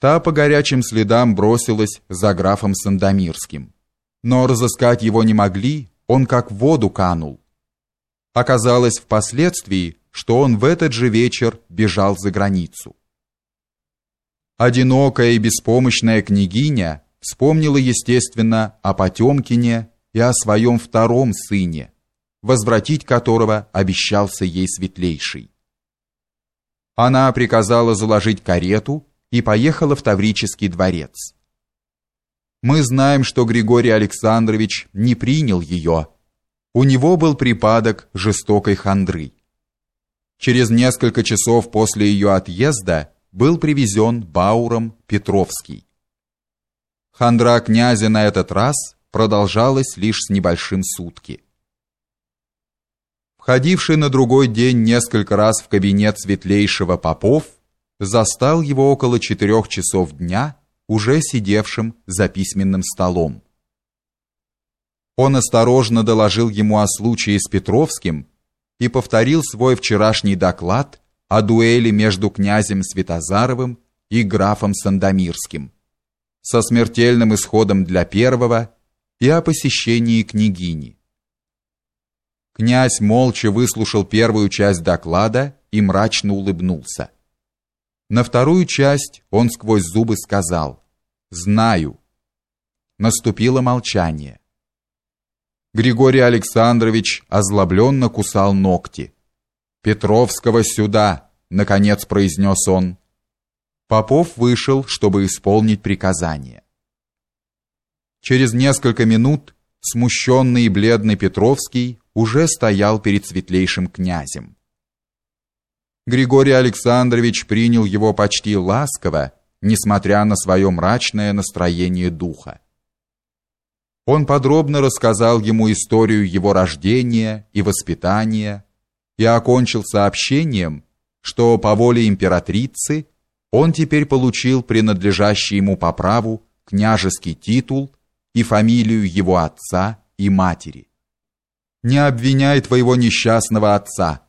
Та по горячим следам бросилась за графом Сандомирским. Но разыскать его не могли, он как в воду канул. Оказалось впоследствии, что он в этот же вечер бежал за границу. Одинокая и беспомощная княгиня вспомнила, естественно, о Потемкине и о своем втором сыне, возвратить которого обещался ей светлейший. Она приказала заложить карету и поехала в Таврический дворец. Мы знаем, что Григорий Александрович не принял ее. У него был припадок жестокой хандры. Через несколько часов после ее отъезда был привезен Бауром Петровский. Хандра князя на этот раз продолжалась лишь с небольшим сутки. Входивший на другой день несколько раз в кабинет светлейшего Попов застал его около четырех часов дня, уже сидевшим за письменным столом. Он осторожно доложил ему о случае с Петровским и повторил свой вчерашний доклад о дуэли между князем Святозаровым и графом Сандомирским со смертельным исходом для первого и о посещении княгини. Князь молча выслушал первую часть доклада и мрачно улыбнулся. На вторую часть он сквозь зубы сказал «Знаю». Наступило молчание. Григорий Александрович озлобленно кусал ногти. «Петровского сюда!» — наконец произнес он. Попов вышел, чтобы исполнить приказание. Через несколько минут смущенный и бледный Петровский уже стоял перед светлейшим князем. Григорий Александрович принял его почти ласково, несмотря на свое мрачное настроение духа. Он подробно рассказал ему историю его рождения и воспитания и окончил сообщением, что по воле императрицы он теперь получил принадлежащий ему по праву княжеский титул и фамилию его отца и матери. Не обвиняй твоего несчастного отца,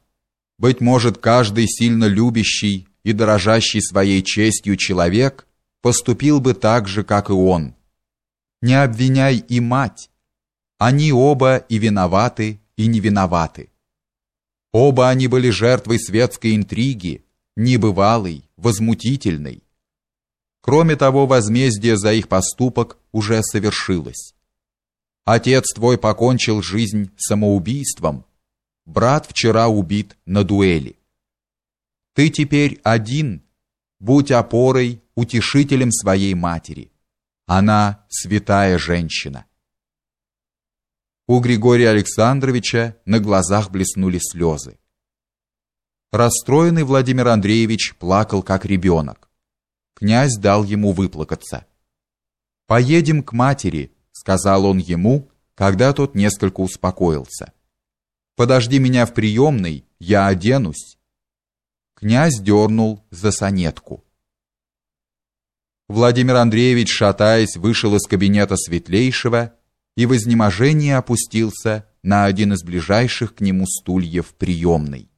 быть может, каждый сильно любящий и дорожащий своей честью человек поступил бы так же, как и он. Не обвиняй и мать. Они оба и виноваты, и не виноваты. Оба они были жертвой светской интриги, небывалой, возмутительной. Кроме того, возмездие за их поступок уже совершилось. Отец твой покончил жизнь самоубийством, Брат вчера убит на дуэли. Ты теперь один, будь опорой, утешителем своей матери. Она святая женщина. У Григория Александровича на глазах блеснули слезы. Расстроенный Владимир Андреевич плакал как ребенок. Князь дал ему выплакаться. «Поедем к матери», — сказал он ему, когда тот несколько успокоился. Подожди меня в приемной, я оденусь. Князь дернул за санетку. Владимир Андреевич, шатаясь, вышел из кабинета светлейшего и в изнеможении опустился на один из ближайших к нему стульев приемной.